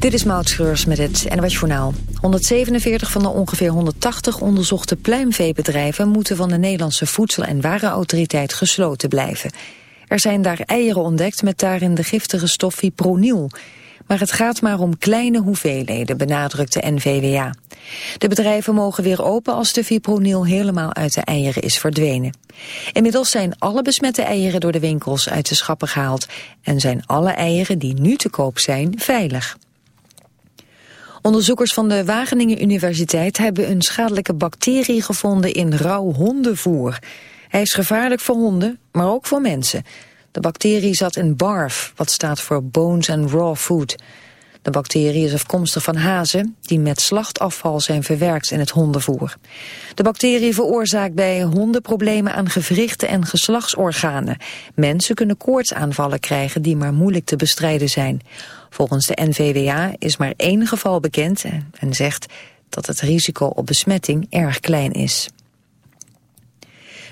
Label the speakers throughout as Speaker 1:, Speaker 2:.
Speaker 1: Dit is Maud met het NWS Journaal. 147 van de ongeveer 180 onderzochte pluimveebedrijven... moeten van de Nederlandse Voedsel- en Warenautoriteit gesloten blijven. Er zijn daar eieren ontdekt met daarin de giftige stof fipronil. Maar het gaat maar om kleine hoeveelheden, benadrukt de NVWA. De bedrijven mogen weer open als de fipronil helemaal uit de eieren is verdwenen. Inmiddels zijn alle besmette eieren door de winkels uit de schappen gehaald... en zijn alle eieren die nu te koop zijn veilig. Onderzoekers van de Wageningen Universiteit hebben een schadelijke bacterie gevonden in rauw hondenvoer. Hij is gevaarlijk voor honden, maar ook voor mensen. De bacterie zat in BARF, wat staat voor Bones and Raw Food. De bacterie is afkomstig van hazen die met slachtafval zijn verwerkt in het hondenvoer. De bacterie veroorzaakt bij honden problemen aan gewrichten en geslachtsorganen. Mensen kunnen koortsaanvallen krijgen die maar moeilijk te bestrijden zijn. Volgens de NVWA is maar één geval bekend en zegt dat het risico op besmetting erg klein is.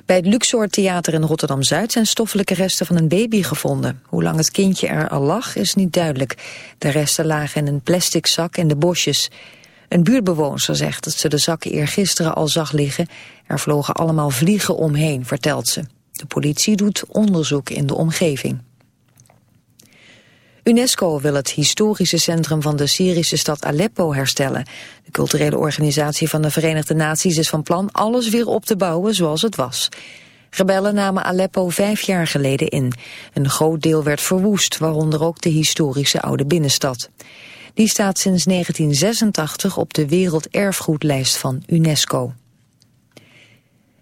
Speaker 1: Bij het Luxor Theater in Rotterdam-Zuid zijn stoffelijke resten van een baby gevonden. Hoe lang het kindje er al lag is niet duidelijk. De resten lagen in een plastic zak in de bosjes. Een buurtbewoner zegt dat ze de zakken eergisteren al zag liggen. Er vlogen allemaal vliegen omheen, vertelt ze. De politie doet onderzoek in de omgeving. UNESCO wil het historische centrum van de Syrische stad Aleppo herstellen. De culturele organisatie van de Verenigde Naties is van plan alles weer op te bouwen zoals het was. Rebellen namen Aleppo vijf jaar geleden in. Een groot deel werd verwoest, waaronder ook de historische oude binnenstad. Die staat sinds 1986 op de werelderfgoedlijst van UNESCO.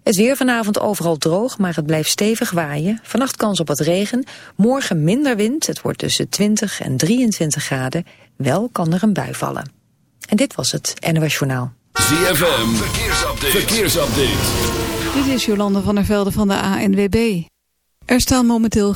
Speaker 1: Het weer vanavond overal droog, maar het blijft stevig waaien. Vannacht kans op wat regen. Morgen minder wind. Het wordt tussen 20 en 23 graden. Wel kan er een bui vallen. En dit was het NOS Journaal.
Speaker 2: ZFM. Verkeersupdate. Verkeersupdate.
Speaker 3: Dit is Jolande van der Velde van de ANWB. Er staan momenteel...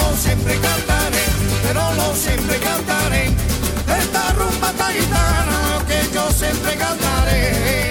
Speaker 4: siempre cantaré, pero no siempre cantaré esta rumba taitana que yo siempre cantaré.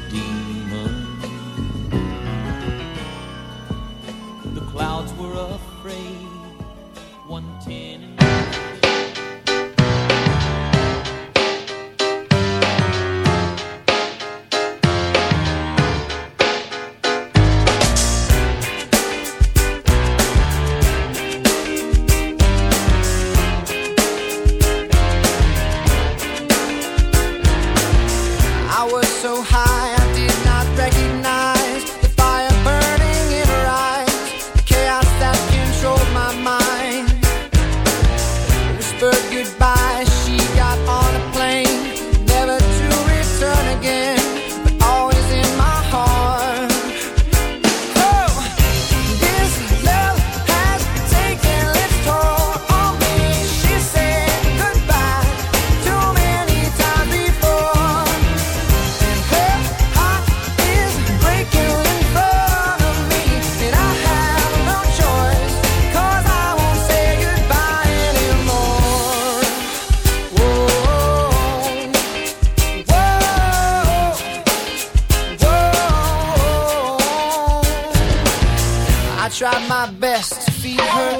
Speaker 5: tried my best to feed her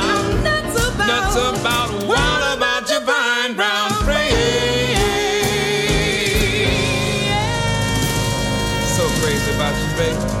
Speaker 6: nuts about.
Speaker 7: What about your fine brown frame? So crazy about you, baby.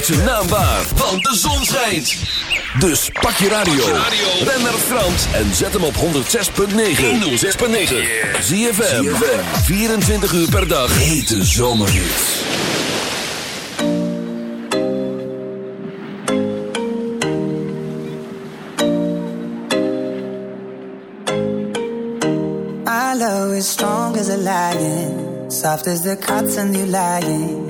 Speaker 2: Maak zijn naam waar, want de zon schijnt. Dus pak je radio. Ben naar Frans en zet hem op 106.9. 106.9. ZFM. 24 uur per dag. Hete zomerhits.
Speaker 8: My love is strong as a lion, soft as the cotton you lying.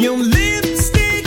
Speaker 9: Your
Speaker 10: lipstick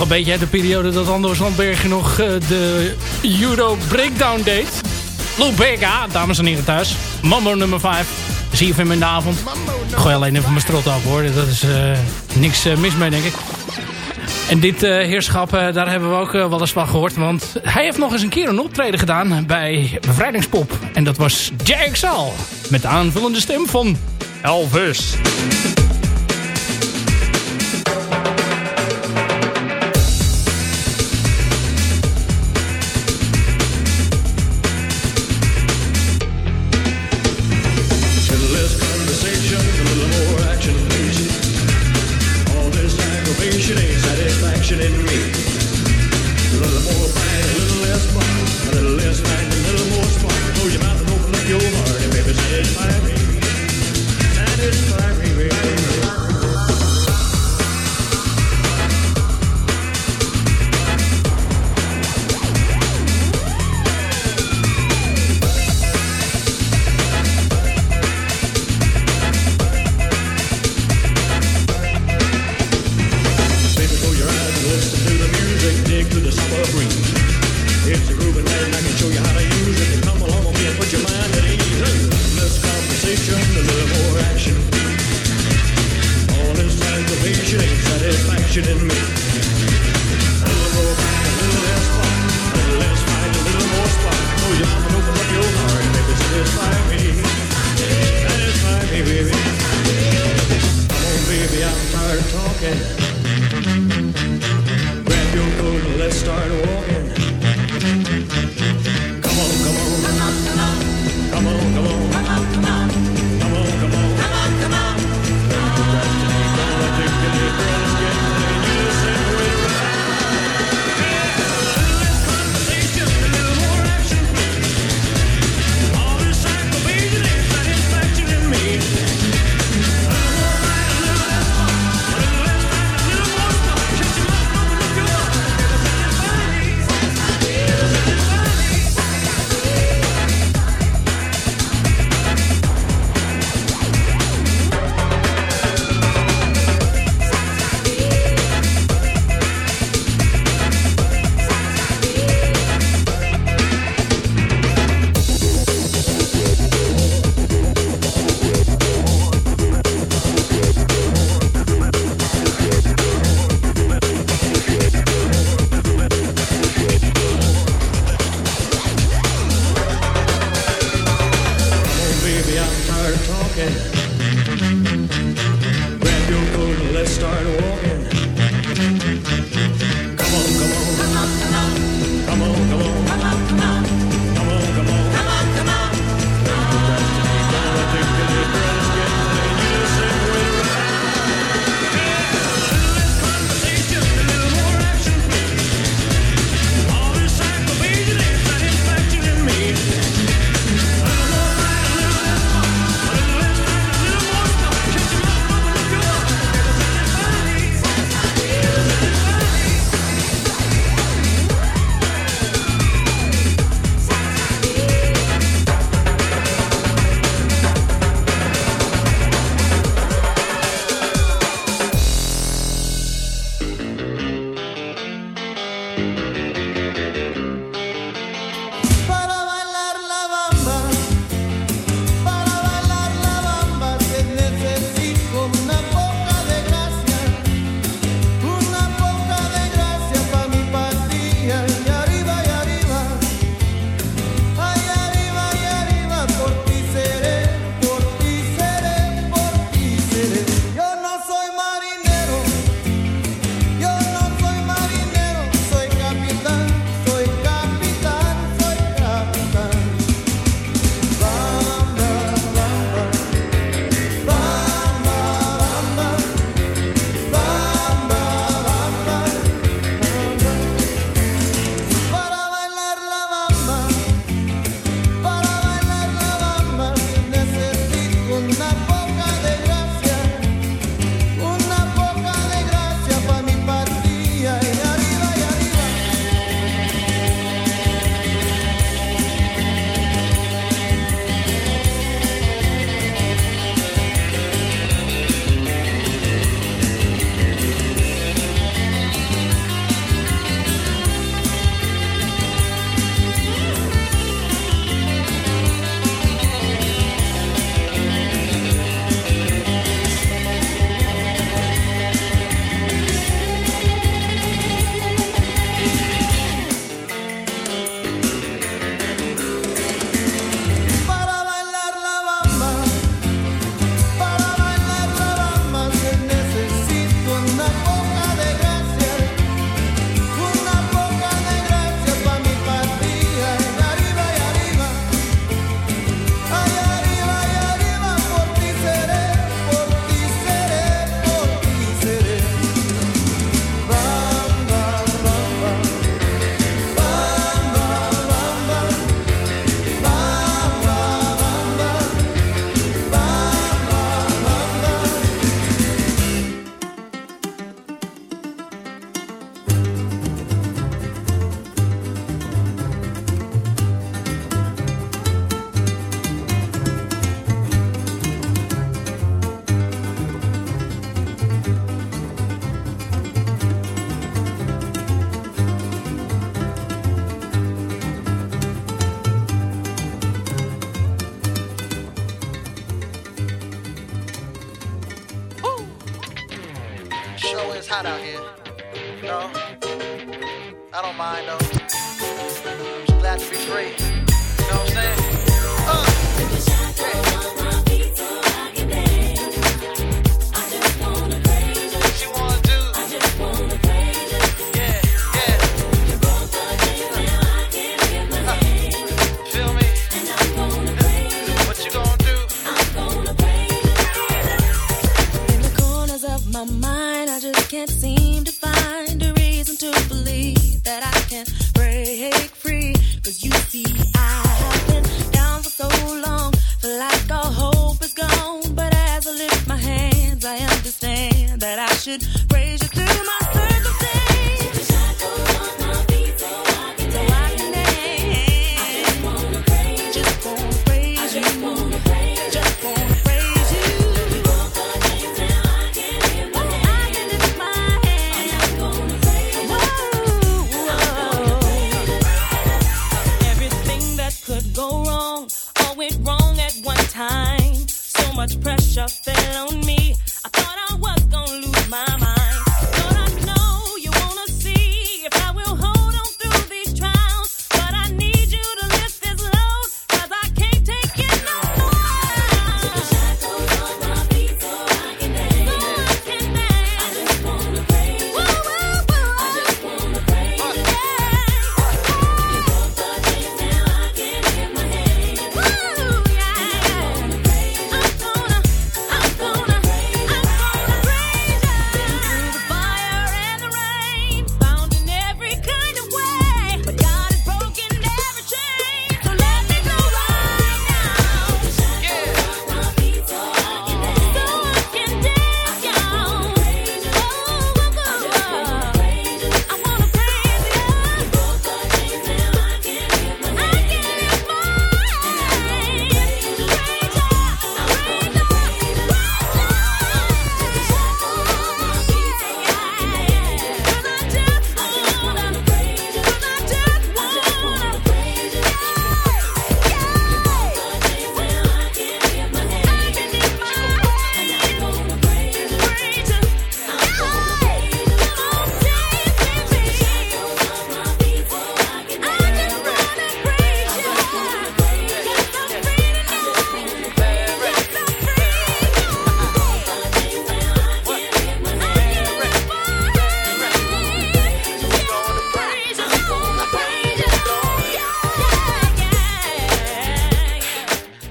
Speaker 11: Een beetje uit de periode dat Anders Landberg nog eh, de Euro Breakdown deed. Lou Bega, dames en heren thuis. Mambo nummer 5. Zie je hem in de avond. Gooi alleen even mijn strot af hoor. Dat is eh, niks eh, mis mee denk ik. En dit eh, heerschap, daar hebben we ook wel eens van gehoord. Want hij heeft nog eens een keer een optreden gedaan bij Bevrijdingspop. En dat was JXL. Met de aanvullende stem van Elvis.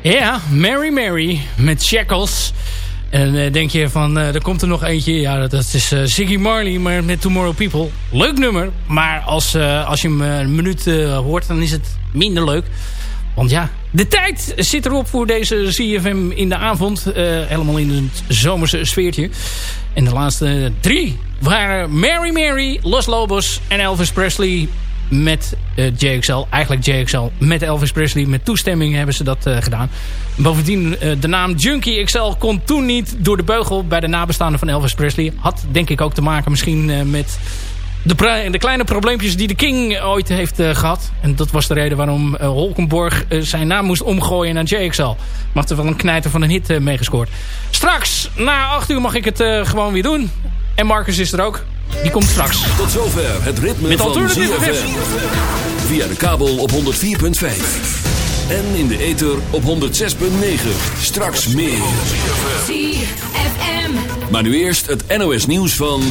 Speaker 12: Ja, Mary Mary met Shackles. En eh, denk je van, eh, er komt er nog eentje. Ja, dat, is eh, Ziggy Marley, maar met Tomorrow People. Leuk nummer, maar als, als je hem een minuut hoort, dan is het minder leuk. Want ja, de tijd zit erop voor deze CFM in de avond. helemaal in het zomerse sfeertje. En de laatste drie waren Mary Mary, Los Lobos en Elvis Presley met eh, JXL. Eigenlijk JXL met Elvis Presley. Met toestemming hebben ze dat eh, gedaan. Bovendien, eh, de naam Junkie XL kon toen niet door de beugel bij de nabestaanden van Elvis Presley. Had denk ik ook te maken misschien met de, de kleine probleempjes die de King ooit heeft eh, gehad. En dat was de reden waarom eh, Holkenborg zijn naam moest omgooien naar JXL. Maar er wel een knijter van een hit meegescoord. Straks, na 8 uur mag ik het gewoon weer doen. En Marcus is er ook. Die komt straks.
Speaker 2: Tot zover het ritme
Speaker 12: Met
Speaker 2: van ZFM. Via de kabel op 104.5. En in de ether op 106.9. Straks meer.
Speaker 13: ZFM.
Speaker 2: Maar nu eerst het NOS nieuws van...